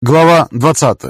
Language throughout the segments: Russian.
Глава 20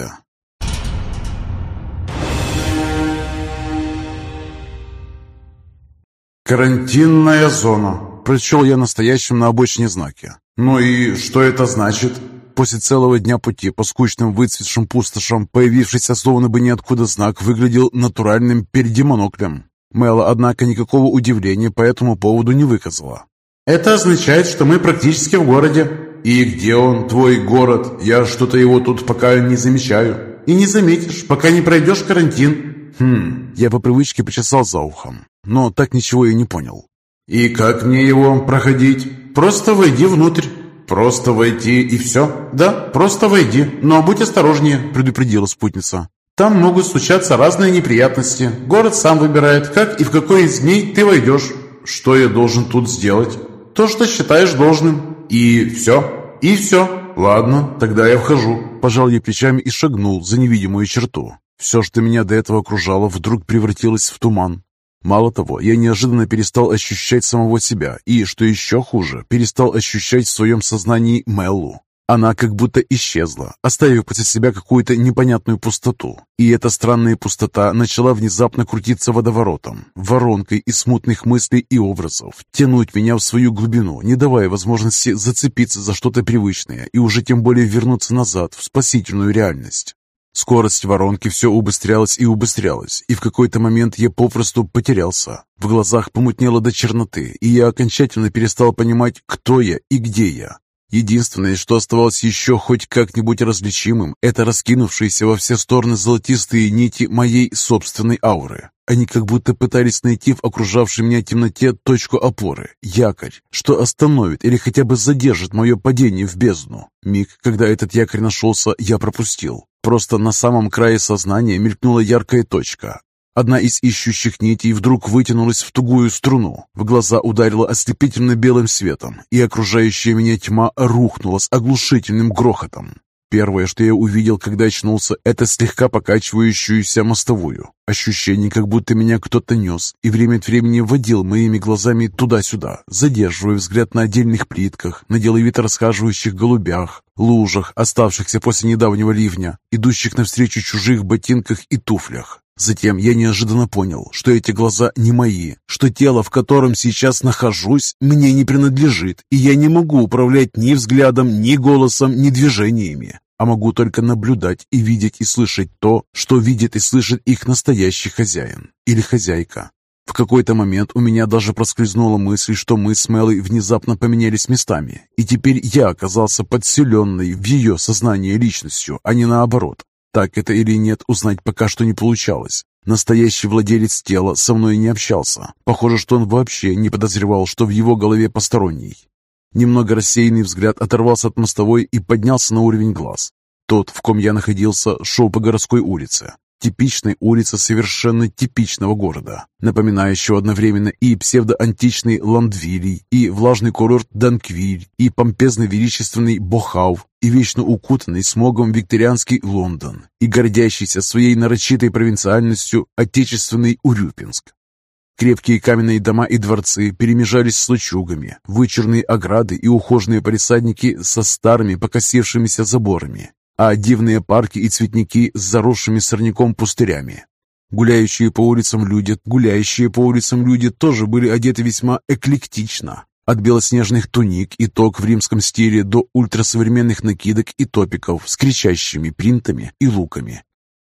«Карантинная зона», – прочел я настоящим на обочине знаке. «Ну и что это значит?» После целого дня пути по скучным выцветшим пустошам появившийся словно бы ниоткуда знак выглядел натуральным передемоноклем. Мэла, однако, никакого удивления по этому поводу не выказала. «Это означает, что мы практически в городе». «И где он, твой город? Я что-то его тут пока не замечаю». «И не заметишь, пока не пройдешь карантин». «Хм...» Я по привычке почесал за ухом, но так ничего и не понял. «И как мне его проходить?» «Просто войди внутрь». «Просто войти и все?» «Да, просто войди, но будь осторожнее», — предупредила спутница. «Там могут случаться разные неприятности. Город сам выбирает, как и в какой из дней ты войдешь». «Что я должен тут сделать?» «То, что считаешь должным». «И все?» «И все». «Ладно, тогда я вхожу». Пожал я плечами и шагнул за невидимую черту. Все, что меня до этого окружало, вдруг превратилось в туман. Мало того, я неожиданно перестал ощущать самого себя и, что еще хуже, перестал ощущать в своем сознании Меллу. Она как будто исчезла, оставив после себя какую-то непонятную пустоту. И эта странная пустота начала внезапно крутиться водоворотом, воронкой из смутных мыслей и образов, тянуть меня в свою глубину, не давая возможности зацепиться за что-то привычное и уже тем более вернуться назад в спасительную реальность. Скорость воронки все убыстрялась и убыстрялась, и в какой-то момент я попросту потерялся. В глазах помутнело до черноты, и я окончательно перестал понимать, кто я и где я. Единственное, что оставалось еще хоть как-нибудь различимым, это раскинувшиеся во все стороны золотистые нити моей собственной ауры. Они как будто пытались найти в окружавшей меня темноте точку опоры, якорь, что остановит или хотя бы задержит мое падение в бездну. Миг, когда этот якорь нашелся, я пропустил. Просто на самом крае сознания мелькнула яркая точка, Одна из ищущих нитей вдруг вытянулась в тугую струну. В глаза ударила ослепительно белым светом, и окружающая меня тьма рухнула с оглушительным грохотом. Первое, что я увидел, когда очнулся, это слегка покачивающуюся мостовую. Ощущение, как будто меня кто-то нес и время от времени водил моими глазами туда-сюда, задерживая взгляд на отдельных плитках, на деловито расхаживающих голубях, лужах, оставшихся после недавнего ливня, идущих навстречу чужих ботинках и туфлях. Затем я неожиданно понял, что эти глаза не мои, что тело, в котором сейчас нахожусь, мне не принадлежит, и я не могу управлять ни взглядом, ни голосом, ни движениями, а могу только наблюдать и видеть и слышать то, что видит и слышит их настоящий хозяин или хозяйка. В какой-то момент у меня даже проскользнула мысль, что мы с Мелой внезапно поменялись местами, и теперь я оказался подселенной в ее сознание личностью, а не наоборот. Так это или нет, узнать пока что не получалось. Настоящий владелец тела со мной не общался. Похоже, что он вообще не подозревал, что в его голове посторонний. Немного рассеянный взгляд оторвался от мостовой и поднялся на уровень глаз. Тот, в ком я находился, шел по городской улице. Типичной улице совершенно типичного города, напоминающего одновременно и псевдоантичный Ландвилий, и влажный курорт Данквиль, и помпезно-величественный Бохав, и вечно укутанный смогом викторианский Лондон, и гордящийся своей нарочитой провинциальностью отечественный Урюпинск. Крепкие каменные дома и дворцы перемежались с лачугами, вычурные ограды и ухоженные палисадники со старыми покосившимися заборами, а дивные парки и цветники с заросшими сорняком пустырями. Гуляющие по улицам люди, гуляющие по улицам люди тоже были одеты весьма эклектично. От белоснежных туник и ток в римском стиле до ультрасовременных накидок и топиков с кричащими принтами и луками.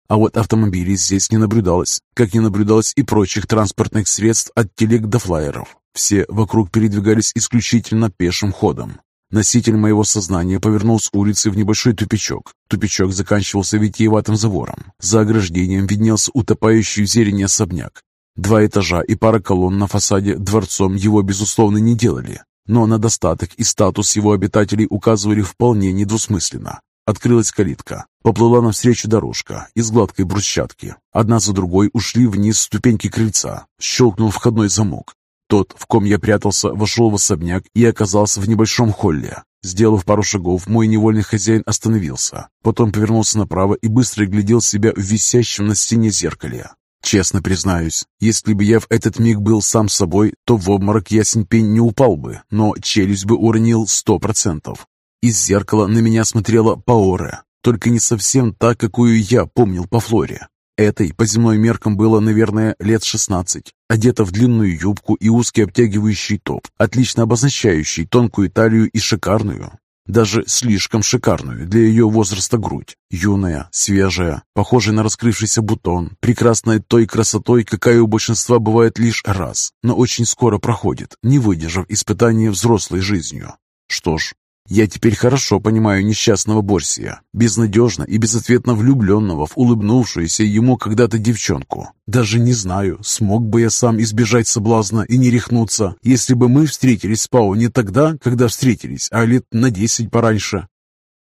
А вот автомобилей здесь не наблюдалось, как не наблюдалось и прочих транспортных средств от телег до флайеров. Все вокруг передвигались исключительно пешим ходом. Носитель моего сознания повернул с улицы в небольшой тупичок. Тупичок заканчивался витиеватым забором. За ограждением виднелся утопающий в зелени особняк. Два этажа и пара колонн на фасаде дворцом его, безусловно, не делали. Но на достаток и статус его обитателей указывали вполне недвусмысленно. Открылась калитка. Поплыла навстречу дорожка из гладкой брусчатки. Одна за другой ушли вниз ступеньки крыльца. Щелкнул входной замок. Тот, в ком я прятался, вошел в особняк и оказался в небольшом холле. Сделав пару шагов, мой невольный хозяин остановился. Потом повернулся направо и быстро глядел себя в висящем на стене зеркале. Честно признаюсь, если бы я в этот миг был сам собой, то в обморок ясень пень не упал бы, но челюсть бы уронил сто процентов. Из зеркала на меня смотрела Паоре. только не совсем та, какую я помнил по Флоре. Этой по земной меркам было, наверное, лет 16. Одета в длинную юбку и узкий обтягивающий топ, отлично обозначающий тонкую талию и шикарную, даже слишком шикарную для ее возраста грудь. Юная, свежая, похожая на раскрывшийся бутон, прекрасная той красотой, какая у большинства бывает лишь раз, но очень скоро проходит, не выдержав испытания взрослой жизнью. Что ж, я теперь хорошо понимаю несчастного Борсия, безнадежно и безответно влюбленного в улыбнувшуюся ему когда-то девчонку. Даже не знаю, смог бы я сам избежать соблазна и не рехнуться, если бы мы встретились с Пау не тогда, когда встретились, а лет на десять пораньше.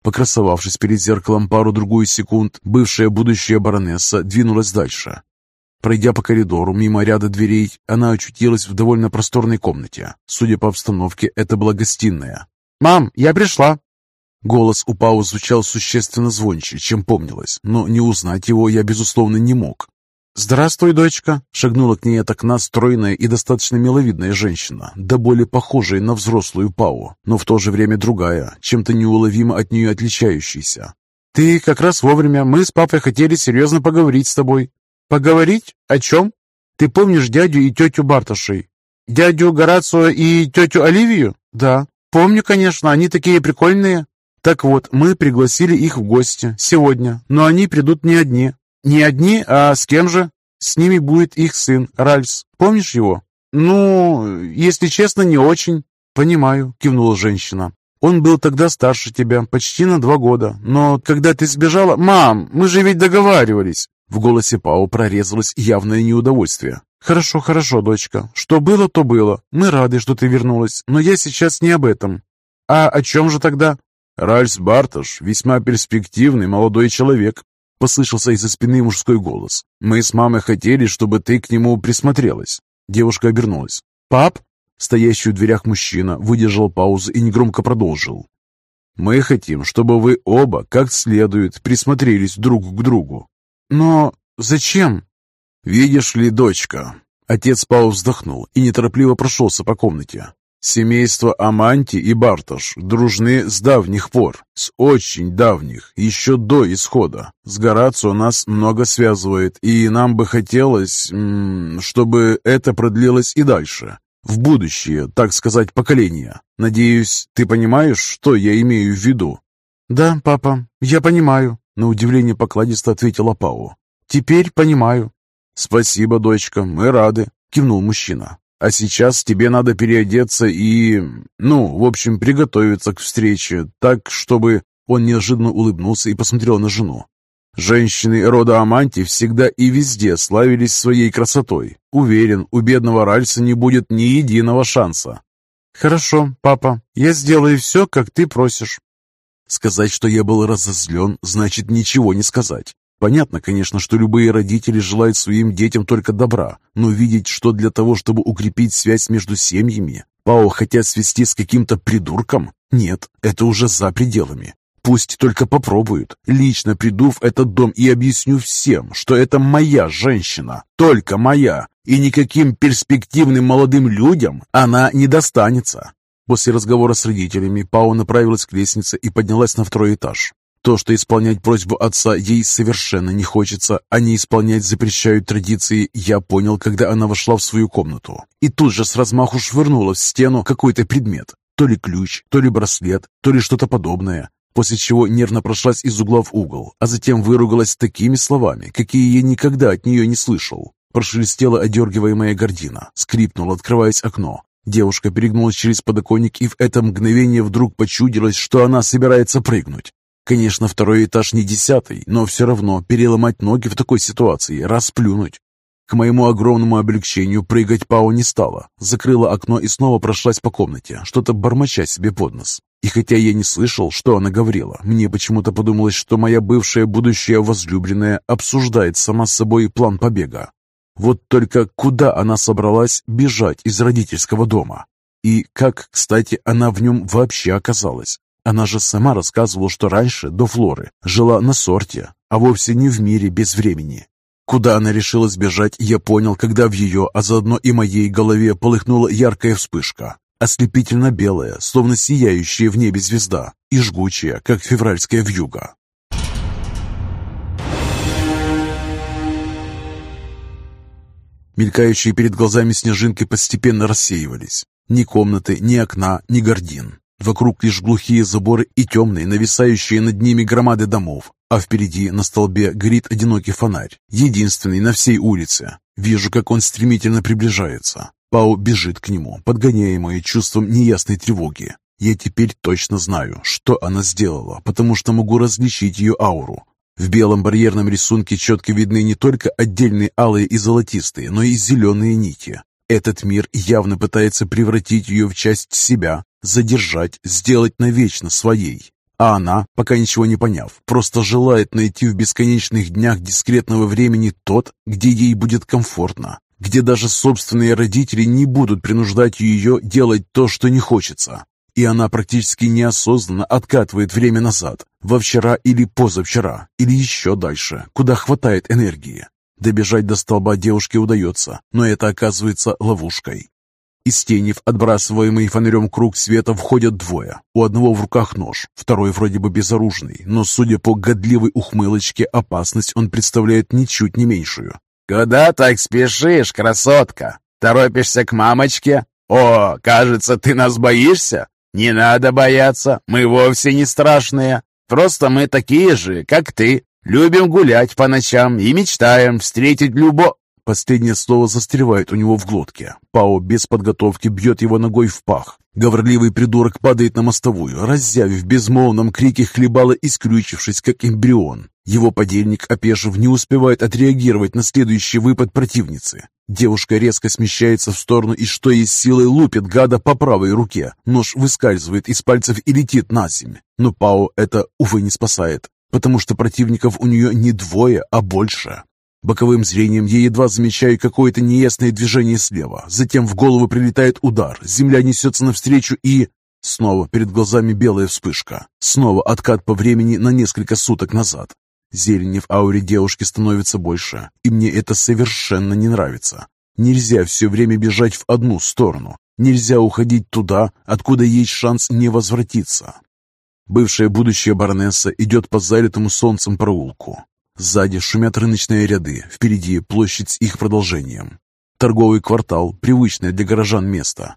Покрасовавшись перед зеркалом пару-другую секунд, бывшая будущая баронесса двинулась дальше. Пройдя по коридору мимо ряда дверей, она очутилась в довольно просторной комнате. Судя по обстановке, это была гостиная, «Мам, я пришла!» Голос у Пау звучал существенно звонче, чем помнилось, но не узнать его я, безусловно, не мог. «Здравствуй, дочка!» — шагнула к ней от окна стройная и достаточно миловидная женщина, да более похожая на взрослую Пау, но в то же время другая, чем-то неуловимо от нее отличающаяся. «Ты как раз вовремя. Мы с папой хотели серьезно поговорить с тобой». «Поговорить? О чем? Ты помнишь дядю и тетю Барташей? Дядю Горацио и тетю Оливию?» «Да». «Помню, конечно, они такие прикольные». «Так вот, мы пригласили их в гости сегодня, но они придут не одни». «Не одни, а с кем же?» «С ними будет их сын, Ральс. Помнишь его?» «Ну, если честно, не очень». «Понимаю», — кивнула женщина. «Он был тогда старше тебя, почти на два года. Но когда ты сбежала...» «Мам, мы же ведь договаривались!» В голосе Пау прорезалось явное неудовольствие. «Хорошо, хорошо, дочка. Что было, то было. Мы рады, что ты вернулась, но я сейчас не об этом. А о чем же тогда?» «Ральс Бартош весьма перспективный молодой человек», — послышался из-за спины мужской голос. «Мы с мамой хотели, чтобы ты к нему присмотрелась». Девушка обернулась. «Пап?» Стоящий в дверях мужчина выдержал паузу и негромко продолжил. «Мы хотим, чтобы вы оба как следует присмотрелись друг к другу». «Но зачем?» «Видишь ли, дочка?» Отец Пау вздохнул и неторопливо прошелся по комнате. Семейство Аманти и Барташ дружны с давних пор, с очень давних, еще до исхода. С Горацио нас много связывает, и нам бы хотелось, чтобы это продлилось и дальше, в будущее, так сказать, поколения. Надеюсь, ты понимаешь, что я имею в виду?» «Да, папа, я понимаю», — на удивление покладисто ответила Пау. «Теперь понимаю». «Спасибо, дочка, мы рады», — кивнул мужчина. «А сейчас тебе надо переодеться и... ну, в общем, приготовиться к встрече, так, чтобы...» Он неожиданно улыбнулся и посмотрел на жену. Женщины рода Аманти всегда и везде славились своей красотой. Уверен, у бедного Ральса не будет ни единого шанса. «Хорошо, папа, я сделаю все, как ты просишь». Сказать, что я был разозлен, значит ничего не сказать. Понятно, конечно, что любые родители желают своим детям только добра, но видеть, что для того, чтобы укрепить связь между семьями, Пао хотят свести с каким-то придурком? Нет, это уже за пределами. Пусть только попробуют. Лично приду в этот дом и объясню всем, что это моя женщина, только моя, и никаким перспективным молодым людям она не достанется. После разговора с родителями Пао направилась к лестнице и поднялась на второй этаж. То, что исполнять просьбу отца ей совершенно не хочется, а не исполнять запрещают традиции, я понял, когда она вошла в свою комнату. И тут же с размаху швырнула в стену какой-то предмет. То ли ключ, то ли браслет, то ли что-то подобное. После чего нервно прошлась из угла в угол, а затем выругалась такими словами, какие я никогда от нее не слышал. Прошелестела одергиваемая гордина, скрипнуло, открываясь окно. Девушка перегнулась через подоконник, и в это мгновение вдруг почудилось, что она собирается прыгнуть. Конечно, второй этаж не десятый, но все равно переломать ноги в такой ситуации, расплюнуть. К моему огромному облегчению прыгать Пао не стала. Закрыла окно и снова прошлась по комнате, что-то бормоча себе под нос. И хотя я не слышал, что она говорила, мне почему-то подумалось, что моя бывшая будущая возлюбленная обсуждает сама с собой план побега. Вот только куда она собралась бежать из родительского дома? И как, кстати, она в нем вообще оказалась? Она же сама рассказывала, что раньше, до Флоры, жила на сорте, а вовсе не в мире без времени. Куда она решила сбежать, я понял, когда в ее, а заодно и моей голове полыхнула яркая вспышка. Ослепительно белая, словно сияющая в небе звезда, и жгучая, как февральская вьюга. Мелькающие перед глазами снежинки постепенно рассеивались. Ни комнаты, ни окна, ни гордин. Вокруг лишь глухие заборы и темные, нависающие над ними громады домов. А впереди на столбе горит одинокий фонарь, единственный на всей улице. Вижу, как он стремительно приближается. Пау бежит к нему, подгоняемая чувством неясной тревоги. Я теперь точно знаю, что она сделала, потому что могу различить ее ауру. В белом барьерном рисунке четко видны не только отдельные алые и золотистые, но и зеленые нити. Этот мир явно пытается превратить ее в часть себя, задержать, сделать навечно своей. А она, пока ничего не поняв, просто желает найти в бесконечных днях дискретного времени тот, где ей будет комфортно, где даже собственные родители не будут принуждать ее делать то, что не хочется. И она практически неосознанно откатывает время назад, во вчера или позавчера, или еще дальше, куда хватает энергии. Добежать до столба девушке удается, но это оказывается ловушкой. Из тени в отбрасываемый фонарем круг света входят двое. У одного в руках нож, второй вроде бы безоружный, но, судя по годливой ухмылочке, опасность он представляет ничуть не меньшую. «Куда так спешишь, красотка? Торопишься к мамочке? О, кажется, ты нас боишься? Не надо бояться, мы вовсе не страшные. Просто мы такие же, как ты. Любим гулять по ночам и мечтаем встретить любо...» Последнее слово застревает у него в глотке. Пао без подготовки бьет его ногой в пах. Говорливый придурок падает на мостовую, раззявив в безмолвном крике хлебало и скрючившись, как эмбрион. Его подельник, опешив, не успевает отреагировать на следующий выпад противницы. Девушка резко смещается в сторону и что есть силой лупит гада по правой руке. Нож выскальзывает из пальцев и летит на землю. Но Пао это, увы, не спасает, потому что противников у нее не двое, а больше. Боковым зрением я едва замечаю какое-то неясное движение слева. Затем в голову прилетает удар, земля несется навстречу и... Снова перед глазами белая вспышка. Снова откат по времени на несколько суток назад. Зелени в ауре девушки становится больше, и мне это совершенно не нравится. Нельзя все время бежать в одну сторону. Нельзя уходить туда, откуда есть шанс не возвратиться. Бывшая будущая баронесса идет по залитому солнцем проулку. Сзади шумят рыночные ряды, впереди площадь с их продолжением. Торговый квартал, привычное для горожан место.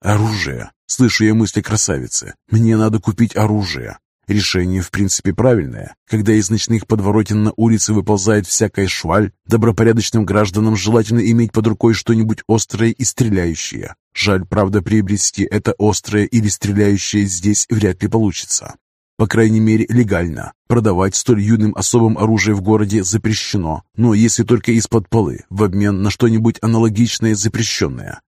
Оружие. Слышу я мысли красавицы. Мне надо купить оружие. Решение, в принципе, правильное. Когда из ночных подворотен на улице выползает всякая шваль, добропорядочным гражданам желательно иметь под рукой что-нибудь острое и стреляющее. Жаль, правда, приобрести это острое или стреляющее здесь вряд ли получится. По крайней мере, легально. Продавать столь юным особым оружие в городе запрещено, но если только из-под полы, в обмен на что-нибудь аналогичное запрещенное.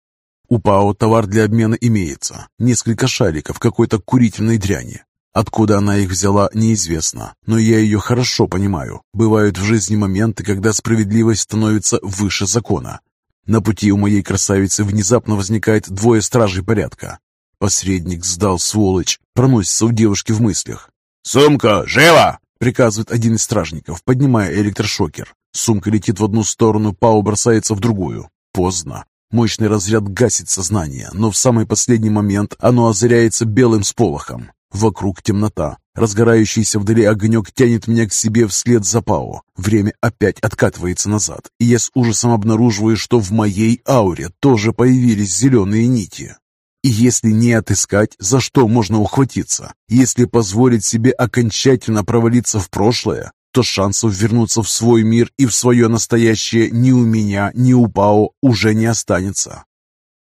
У ПАО товар для обмена имеется. Несколько шариков какой-то курительной дряни. Откуда она их взяла, неизвестно, но я ее хорошо понимаю. Бывают в жизни моменты, когда справедливость становится выше закона. На пути у моей красавицы внезапно возникает двое стражей порядка. Посредник сдал, сволочь, проносится у девушки в мыслях. «Сумка, живо!» — приказывает один из стражников, поднимая электрошокер. Сумка летит в одну сторону, Пау бросается в другую. Поздно. Мощный разряд гасит сознание, но в самый последний момент оно озаряется белым сполохом. Вокруг темнота. Разгорающийся вдали огонек тянет меня к себе вслед за Пао. Время опять откатывается назад, и я с ужасом обнаруживаю, что в моей ауре тоже появились зеленые нити. И если не отыскать, за что можно ухватиться? Если позволить себе окончательно провалиться в прошлое, то шансов вернуться в свой мир и в свое настоящее ни у меня, ни у Пао уже не останется.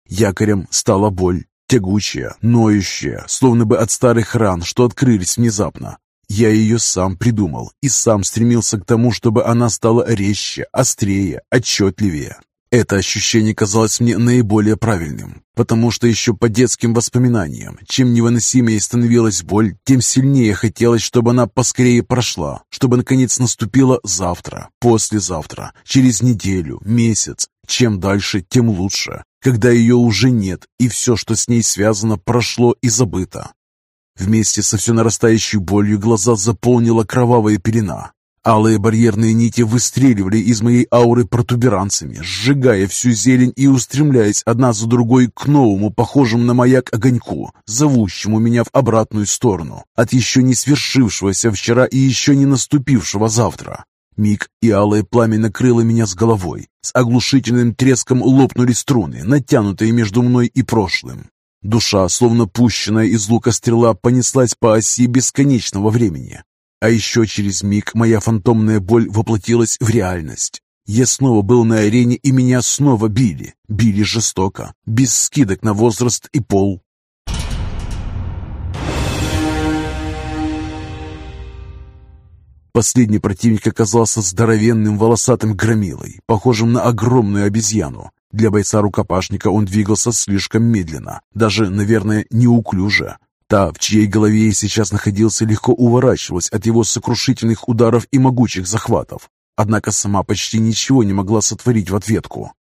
Якорем стала боль, тягучая, ноющая, словно бы от старых ран, что открылись внезапно. Я ее сам придумал и сам стремился к тому, чтобы она стала резче, острее, отчетливее. Это ощущение казалось мне наиболее правильным, потому что еще по детским воспоминаниям, чем невыносимее становилась боль, тем сильнее хотелось, чтобы она поскорее прошла, чтобы наконец наступило завтра, послезавтра, через неделю, месяц. Чем дальше, тем лучше, когда ее уже нет, и все, что с ней связано, прошло и забыто. Вместе со все нарастающей болью глаза заполнила кровавая пелена, Алые барьерные нити выстреливали из моей ауры протуберанцами, сжигая всю зелень и устремляясь одна за другой к новому, похожему на маяк огоньку, зовущему меня в обратную сторону, от еще не свершившегося вчера и еще не наступившего завтра. Миг, и алое пламя накрыло меня с головой. С оглушительным треском лопнули струны, натянутые между мной и прошлым. Душа, словно пущенная из лука стрела, понеслась по оси бесконечного времени. А еще через миг моя фантомная боль воплотилась в реальность. Я снова был на арене, и меня снова били. Били жестоко, без скидок на возраст и пол. Последний противник оказался здоровенным волосатым громилой, похожим на огромную обезьяну. Для бойца-рукопашника он двигался слишком медленно, даже, наверное, неуклюже. Та, в чьей голове я сейчас находился, легко уворачивалась от его сокрушительных ударов и могучих захватов. Однако сама почти ничего не могла сотворить в ответку.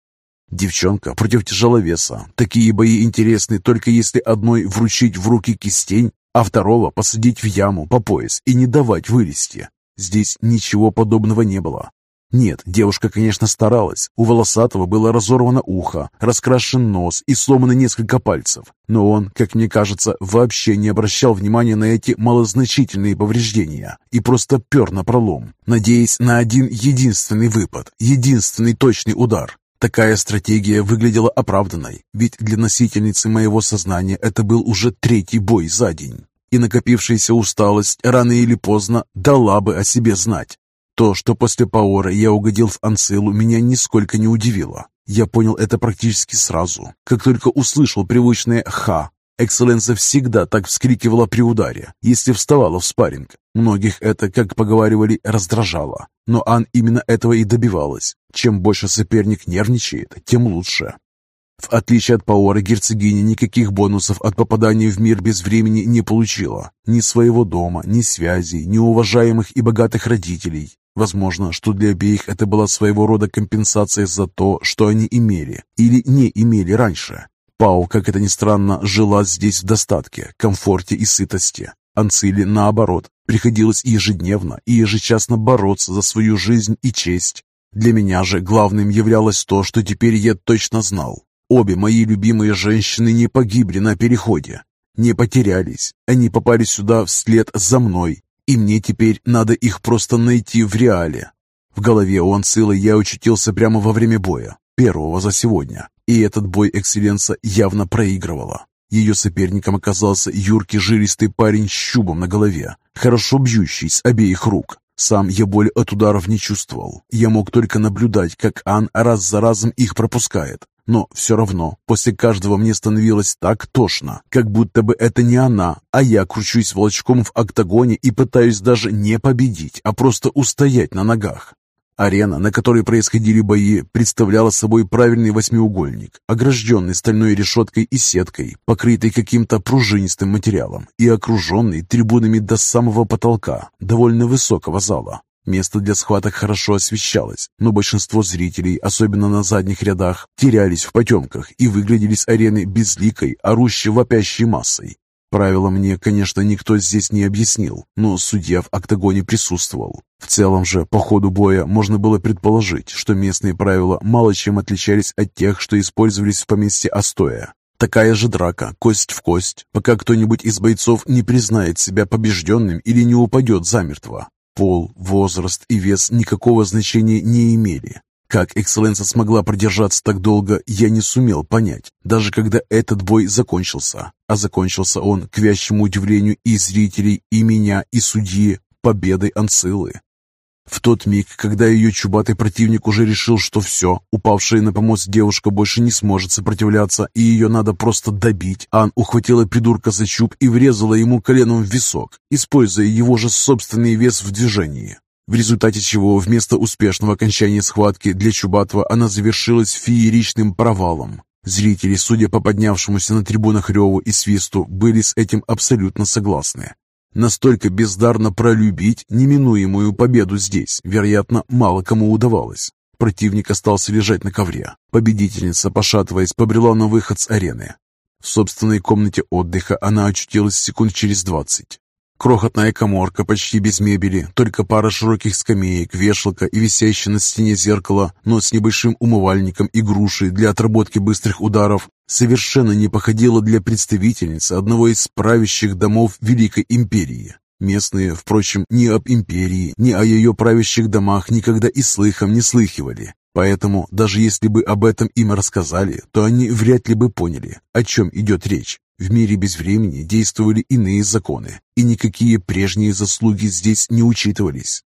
Девчонка против тяжеловеса. Такие бои интересны только если одной вручить в руки кистень, а второго посадить в яму по пояс и не давать вылезти. Здесь ничего подобного не было. Нет, девушка, конечно, старалась. У Волосатого было разорвано ухо, раскрашен нос и сломано несколько пальцев. Но он, как мне кажется, вообще не обращал внимания на эти малозначительные повреждения и просто пер на пролом, надеясь на один единственный выпад, единственный точный удар. Такая стратегия выглядела оправданной, ведь для носительницы моего сознания это был уже третий бой за день. И накопившаяся усталость рано или поздно дала бы о себе знать. То, что после Паора я угодил в Анцилу, меня нисколько не удивило. Я понял это практически сразу, как только услышал привычное «ха». Экселленса всегда так вскрикивала при ударе, если вставала в спарринг. Многих это, как поговаривали, раздражало. Но Ан именно этого и добивалась. Чем больше соперник нервничает, тем лучше. В отличие от Паора, герцогиня никаких бонусов от попадания в мир без времени не получила. Ни своего дома, ни связей, ни уважаемых и богатых родителей. Возможно, что для обеих это была своего рода компенсация за то, что они имели или не имели раньше. Пау, как это ни странно, жила здесь в достатке, комфорте и сытости. Анцили, наоборот, приходилось ежедневно и ежечасно бороться за свою жизнь и честь. Для меня же главным являлось то, что теперь я точно знал. Обе мои любимые женщины не погибли на переходе, не потерялись. Они попали сюда вслед за мной и мне теперь надо их просто найти в реале. В голове у Анцилы я очутился прямо во время боя, первого за сегодня, и этот бой Экселленса явно проигрывала. Ее соперником оказался юркий жилистый парень с щубом на голове, хорошо бьющий с обеих рук. Сам я боль от ударов не чувствовал. Я мог только наблюдать, как Ан раз за разом их пропускает. Но все равно, после каждого мне становилось так тошно, как будто бы это не она, а я кручусь волчком в октагоне и пытаюсь даже не победить, а просто устоять на ногах. Арена, на которой происходили бои, представляла собой правильный восьмиугольник, огражденный стальной решеткой и сеткой, покрытый каким-то пружинистым материалом и окруженный трибунами до самого потолка довольно высокого зала. Место для схваток хорошо освещалось, но большинство зрителей, особенно на задних рядах, терялись в потемках и выглядели с арены безликой, орущей вопящей массой. Правила мне, конечно, никто здесь не объяснил, но судья в октагоне присутствовал. В целом же, по ходу боя можно было предположить, что местные правила мало чем отличались от тех, что использовались в поместье Астоя. Такая же драка, кость в кость, пока кто-нибудь из бойцов не признает себя побежденным или не упадет замертво. Пол, возраст и вес никакого значения не имели. Как Экселленса смогла продержаться так долго, я не сумел понять, даже когда этот бой закончился. А закончился он, к вящему удивлению и зрителей, и меня, и судьи, победой Анцилы. В тот миг, когда ее чубатый противник уже решил, что все, упавшая на помост девушка больше не сможет сопротивляться, и ее надо просто добить, Ан ухватила придурка за чуб и врезала ему коленом в висок, используя его же собственный вес в движении. В результате чего вместо успешного окончания схватки для Чубатова она завершилась фееричным провалом. Зрители, судя по поднявшемуся на трибунах реву и свисту, были с этим абсолютно согласны. Настолько бездарно пролюбить неминуемую победу здесь, вероятно, мало кому удавалось. Противник остался лежать на ковре. Победительница, пошатываясь, побрела на выход с арены. В собственной комнате отдыха она очутилась секунд через двадцать. Крохотная коморка, почти без мебели, только пара широких скамеек, вешалка и висящее на стене зеркало, но с небольшим умывальником и грушей для отработки быстрых ударов, совершенно не походила для представительницы одного из правящих домов Великой Империи. Местные, впрочем, ни об империи, ни о ее правящих домах никогда и слыхом не слыхивали. Поэтому, даже если бы об этом им рассказали, то они вряд ли бы поняли, о чем идет речь. В мире без времени действовали иные законы, и никакие прежние заслуги здесь не учитывались.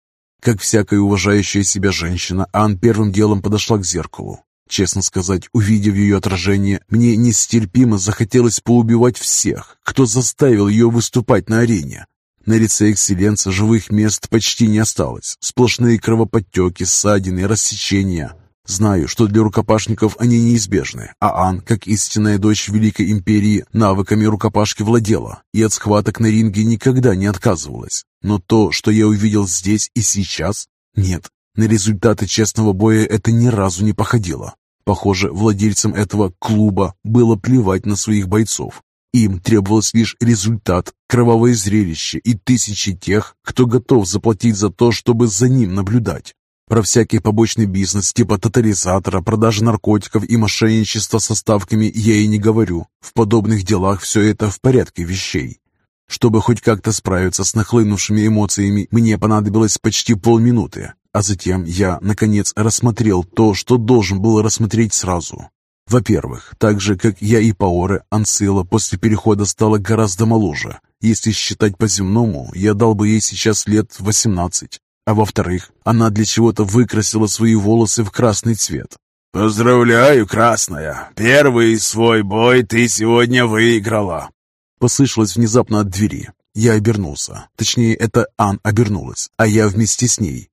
Как всякая уважающая себя женщина, Ан первым делом подошла к зеркалу. Честно сказать, увидев ее отражение, мне нестерпимо захотелось поубивать всех, кто заставил ее выступать на арене. На лице экселленца живых мест почти не осталось. Сплошные кровоподтеки, ссадины, рассечения. Знаю, что для рукопашников они неизбежны, а Ан, как истинная дочь Великой Империи, навыками рукопашки владела и от схваток на ринге никогда не отказывалась. Но то, что я увидел здесь и сейчас, нет. На результаты честного боя это ни разу не походило. Похоже, владельцам этого клуба было плевать на своих бойцов. Им требовалось лишь результат, кровавое зрелище и тысячи тех, кто готов заплатить за то, чтобы за ним наблюдать. Про всякий побочный бизнес типа тотализатора, продажи наркотиков и мошенничества со ставками я и не говорю. В подобных делах все это в порядке вещей. Чтобы хоть как-то справиться с нахлынувшими эмоциями, мне понадобилось почти полминуты, а затем я, наконец, рассмотрел то, что должен был рассмотреть сразу. Во-первых, так же, как я и Паоре, Ансила после перехода стала гораздо моложе. Если считать по-земному, я дал бы ей сейчас лет восемнадцать. А во-вторых, она для чего-то выкрасила свои волосы в красный цвет. «Поздравляю, красная! Первый свой бой ты сегодня выиграла!» Послышалось внезапно от двери. Я обернулся. Точнее, это Ан обернулась, а я вместе с ней.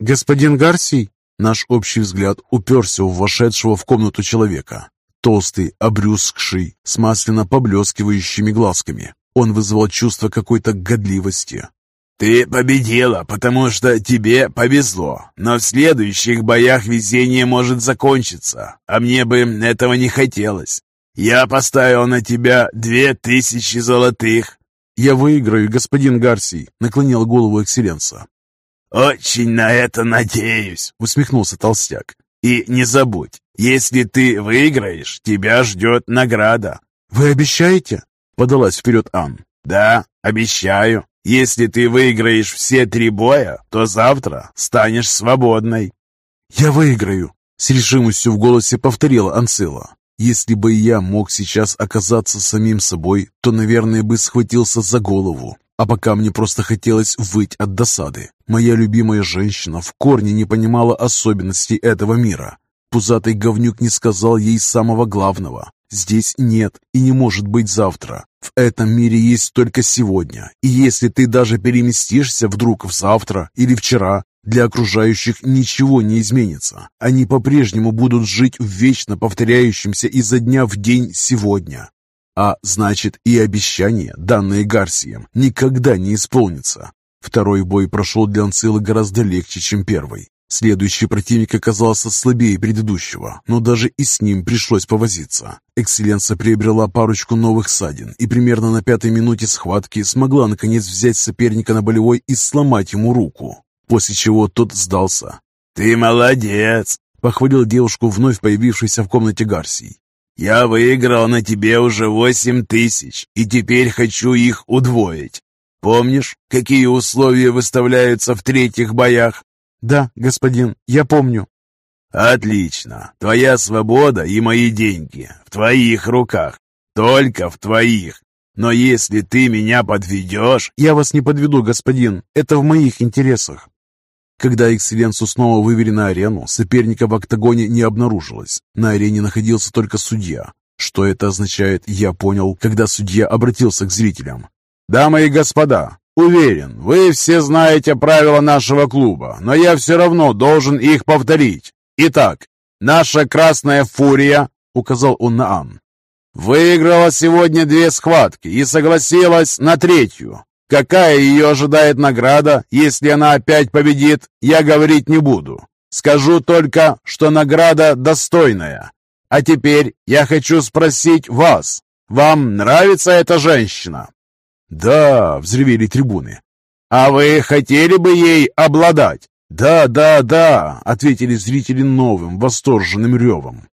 «Господин Гарсий?» Наш общий взгляд уперся в вошедшего в комнату человека. Толстый, обрюзгший, с масляно поблескивающими глазками. Он вызывал чувство какой-то годливости, «Ты победила, потому что тебе повезло, но в следующих боях везение может закончиться, а мне бы этого не хотелось. Я поставил на тебя две тысячи золотых». «Я выиграю, господин Гарсий», — наклонил голову экселленса. «Очень на это надеюсь», — усмехнулся толстяк. «И не забудь, если ты выиграешь, тебя ждет награда». «Вы обещаете?» — подалась вперед Ан. «Да, обещаю. Если ты выиграешь все три боя, то завтра станешь свободной». «Я выиграю!» — с решимостью в голосе повторила Анцила. «Если бы я мог сейчас оказаться самим собой, то, наверное, бы схватился за голову. А пока мне просто хотелось выть от досады. Моя любимая женщина в корне не понимала особенностей этого мира. Пузатый говнюк не сказал ей самого главного. Здесь нет и не может быть завтра. В этом мире есть только сегодня. И если ты даже переместишься вдруг в завтра или вчера, для окружающих ничего не изменится. Они по-прежнему будут жить в вечно повторяющемся изо дня в день сегодня. А значит и обещание, данное Гарсием, никогда не исполнится. Второй бой прошел для Анцила гораздо легче, чем первый. Следующий противник оказался слабее предыдущего, но даже и с ним пришлось повозиться. Экселленса приобрела парочку новых ссадин и примерно на пятой минуте схватки смогла наконец взять соперника на болевой и сломать ему руку, после чего тот сдался. «Ты молодец!» — похвалил девушку вновь появившийся в комнате Гарсий. «Я выиграл на тебе уже восемь тысяч, и теперь хочу их удвоить. Помнишь, какие условия выставляются в третьих боях?» «Да, господин, я помню». «Отлично. Твоя свобода и мои деньги в твоих руках. Только в твоих. Но если ты меня подведешь...» «Я вас не подведу, господин. Это в моих интересах». Когда экселленцу снова вывели на арену, соперника в октагоне не обнаружилось. На арене находился только судья. Что это означает, я понял, когда судья обратился к зрителям. «Дамы и господа, Уверен, вы все знаете правила нашего клуба, но я все равно должен их повторить. Итак, наша красная фурия, указал он на Ан, выиграла сегодня две схватки и согласилась на третью. Какая ее ожидает награда, если она опять победит, я говорить не буду. Скажу только, что награда достойная. А теперь я хочу спросить вас, вам нравится эта женщина? «Да!» — взревели трибуны. «А вы хотели бы ей обладать?» «Да, да, да!» — ответили зрители новым, восторженным ревом.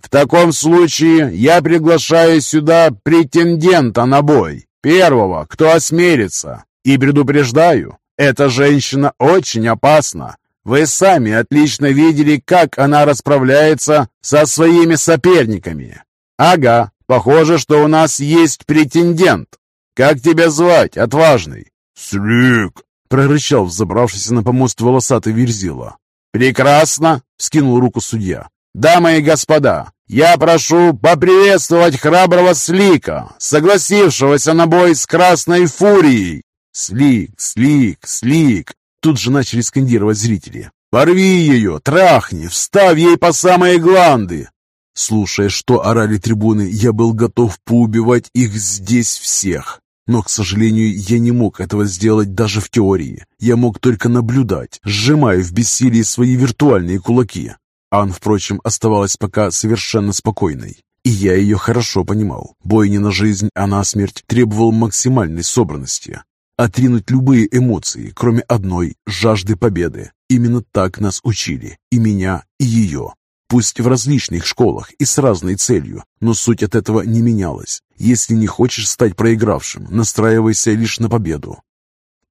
«В таком случае я приглашаю сюда претендента на бой, первого, кто осмелится. И предупреждаю, эта женщина очень опасна. Вы сами отлично видели, как она расправляется со своими соперниками. Ага, похоже, что у нас есть претендент. Как тебя звать, отважный? Слик, прорычал взобравшийся на помост волосатый верзила. «Прекрасно!» — скинул руку судья. «Дамы и господа, я прошу поприветствовать храброго Слика, согласившегося на бой с Красной Фурией!» «Слик, Слик, Слик!» Тут же начали скандировать зрители. «Порви ее, трахни, вставь ей по самые гланды!» Слушая, что орали трибуны, я был готов поубивать их здесь всех. Но, к сожалению, я не мог этого сделать даже в теории. Я мог только наблюдать, сжимая в бессилии свои виртуальные кулаки. Ан, впрочем, оставалась пока совершенно спокойной. И я ее хорошо понимал. Бой не на жизнь, а на смерть требовал максимальной собранности. Отринуть любые эмоции, кроме одной – жажды победы. Именно так нас учили. И меня, и ее. Пусть в различных школах и с разной целью, но суть от этого не менялась. Если не хочешь стать проигравшим, настраивайся лишь на победу.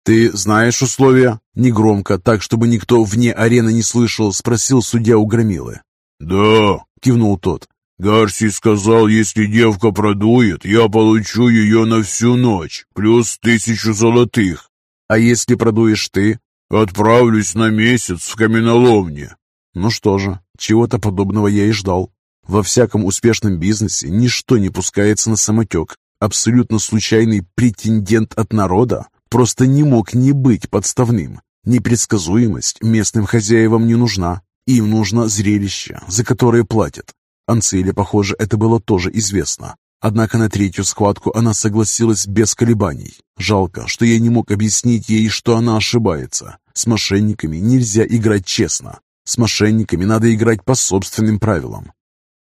«Ты знаешь условия?» Негромко, так, чтобы никто вне арены не слышал, спросил судья у Громилы. «Да», — кивнул тот. «Гарси сказал, если девка продует, я получу ее на всю ночь, плюс тысячу золотых». «А если продуешь ты?» «Отправлюсь на месяц в каменоломне». Ну что же, чего-то подобного я и ждал. Во всяком успешном бизнесе ничто не пускается на самотек. Абсолютно случайный претендент от народа просто не мог не быть подставным. Непредсказуемость местным хозяевам не нужна. Им нужно зрелище, за которое платят. Анцеле, похоже, это было тоже известно. Однако на третью схватку она согласилась без колебаний. Жалко, что я не мог объяснить ей, что она ошибается. С мошенниками нельзя играть честно. С мошенниками надо играть по собственным правилам.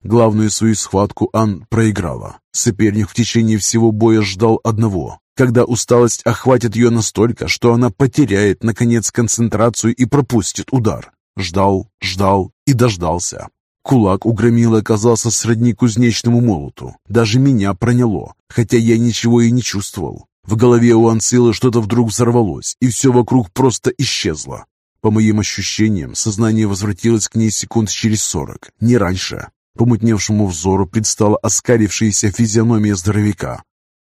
Главную свою схватку Ан проиграла. Соперник в течение всего боя ждал одного, когда усталость охватит ее настолько, что она потеряет, наконец, концентрацию и пропустит удар. Ждал, ждал и дождался. Кулак у Громилы оказался сродни кузнечному молоту. Даже меня проняло, хотя я ничего и не чувствовал. В голове у Анцилы что-то вдруг взорвалось, и все вокруг просто исчезло. По моим ощущениям, сознание возвратилось к ней секунд через сорок, не раньше. Помутневшему взору предстала оскарившаяся физиономия здоровяка.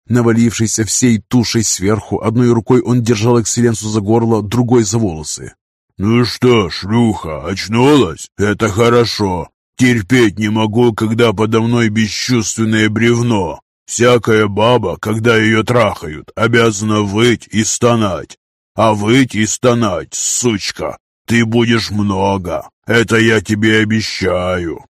Навалившийся всей тушей сверху, одной рукой он держал экселленцу за горло, другой за волосы. «Ну что, шлюха, очнулась? Это хорошо. Терпеть не могу, когда подо мной бесчувственное бревно. Всякая баба, когда ее трахают, обязана выть и стонать. А выть и стонать, сучка, ты будешь много. Это я тебе обещаю.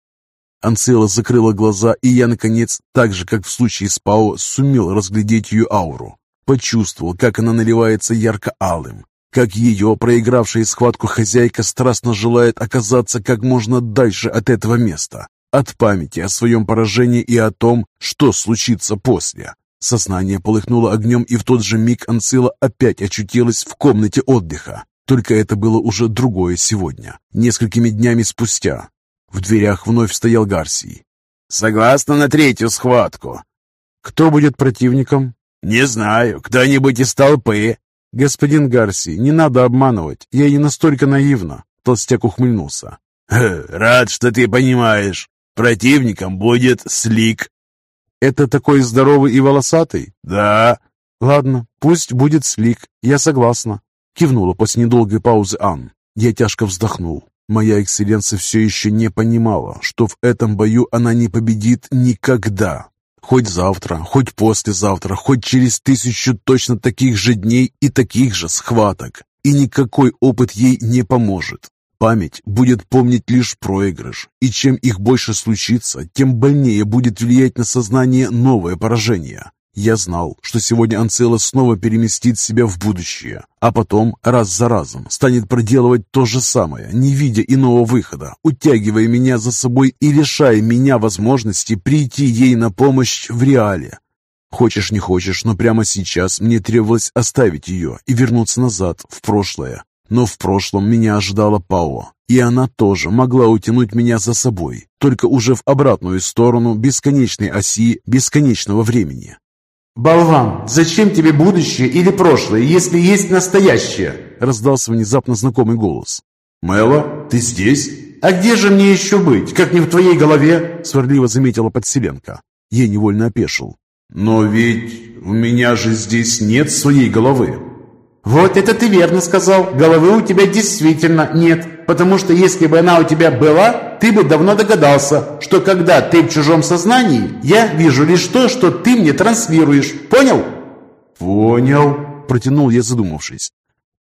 Анцела закрыла глаза, и я, наконец, так же, как в случае с Пао, сумел разглядеть ее ауру. Почувствовал, как она наливается ярко-алым, как ее, проигравшая схватку хозяйка, страстно желает оказаться как можно дальше от этого места, от памяти о своем поражении и о том, что случится после. Сознание полыхнуло огнем, и в тот же миг Анцила опять очутилась в комнате отдыха. Только это было уже другое сегодня, несколькими днями спустя. В дверях вновь стоял Гарсий. «Согласна на третью схватку». «Кто будет противником?» «Не знаю. Кто-нибудь из толпы». «Господин Гарсий, не надо обманывать. Я не настолько наивна». Толстяк ухмыльнулся. «Рад, что ты понимаешь. Противником будет Слик. «Это такой здоровый и волосатый?» «Да». «Ладно, пусть будет слик, я согласна», — кивнула после недолгой паузы Ан. Я тяжко вздохнул. Моя экселленция все еще не понимала, что в этом бою она не победит никогда. Хоть завтра, хоть послезавтра, хоть через тысячу точно таких же дней и таких же схваток. И никакой опыт ей не поможет. Память будет помнить лишь проигрыш, и чем их больше случится, тем больнее будет влиять на сознание новое поражение. Я знал, что сегодня Анцела снова переместит себя в будущее, а потом, раз за разом, станет проделывать то же самое, не видя иного выхода, утягивая меня за собой и лишая меня возможности прийти ей на помощь в реале. Хочешь не хочешь, но прямо сейчас мне требовалось оставить ее и вернуться назад, в прошлое, но в прошлом меня ожидала Пао, и она тоже могла утянуть меня за собой, только уже в обратную сторону бесконечной оси бесконечного времени. «Болван, зачем тебе будущее или прошлое, если есть настоящее?» Раздался внезапно знакомый голос. «Мэла, ты здесь?» «А где же мне еще быть, как не в твоей голове?» Сварливо заметила подселенка. Я невольно опешил. «Но ведь у меня же здесь нет своей головы». «Вот это ты верно сказал. Головы у тебя действительно нет. Потому что если бы она у тебя была, ты бы давно догадался, что когда ты в чужом сознании, я вижу лишь то, что ты мне транслируешь. Понял?» «Понял», — протянул я, задумавшись.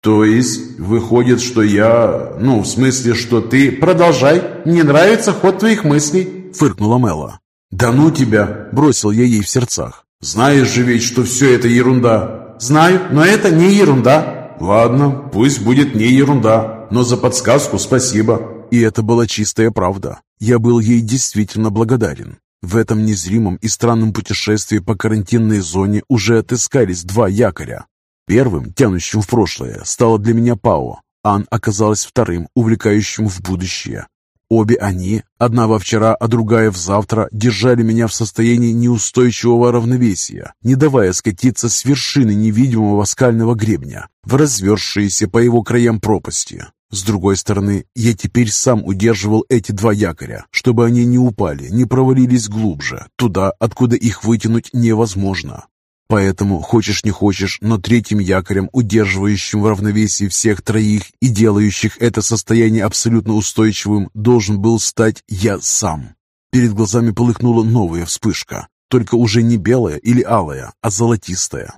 «То есть, выходит, что я... Ну, в смысле, что ты...» «Продолжай. Мне нравится ход твоих мыслей», — фыркнула Мэла. «Да ну тебя!» – бросил я ей в сердцах. «Знаешь же ведь, что все это ерунда!» «Знаю, но это не ерунда!» «Ладно, пусть будет не ерунда, но за подсказку спасибо!» И это была чистая правда. Я был ей действительно благодарен. В этом незримом и странном путешествии по карантинной зоне уже отыскались два якоря. Первым, тянущим в прошлое, стало для меня Пао. Ан оказалась вторым, увлекающим в будущее. Обе они, одна во вчера, а другая в завтра, держали меня в состоянии неустойчивого равновесия, не давая скатиться с вершины невидимого скального гребня в развершиеся по его краям пропасти. С другой стороны, я теперь сам удерживал эти два якоря, чтобы они не упали, не провалились глубже, туда, откуда их вытянуть невозможно. Поэтому, хочешь не хочешь, но третьим якорем, удерживающим в равновесии всех троих и делающих это состояние абсолютно устойчивым, должен был стать я сам. Перед глазами полыхнула новая вспышка, только уже не белая или алая, а золотистая.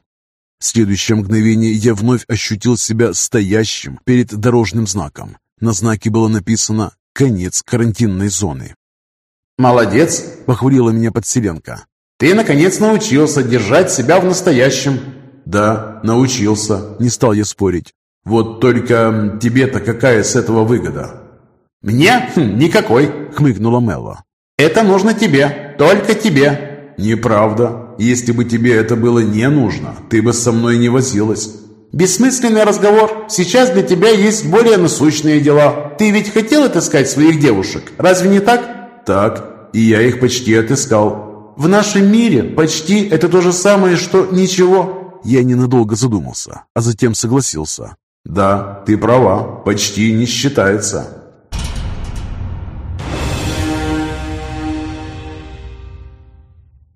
В следующее мгновение я вновь ощутил себя стоящим перед дорожным знаком. На знаке было написано «Конец карантинной зоны». «Молодец!» – похвалила меня подселенка. Ты, наконец, научился держать себя в настоящем. Да, научился, не стал я спорить. Вот только тебе-то какая с этого выгода? Мне? Хм, никакой, хмыкнула Мелла. Это нужно тебе, только тебе. Неправда. Если бы тебе это было не нужно, ты бы со мной не возилась. Бессмысленный разговор. Сейчас для тебя есть более насущные дела. Ты ведь хотел отыскать своих девушек, разве не так? Так, и я их почти отыскал. В нашем мире почти это то же самое, что ничего. Я ненадолго задумался, а затем согласился. Да, ты права, почти не считается.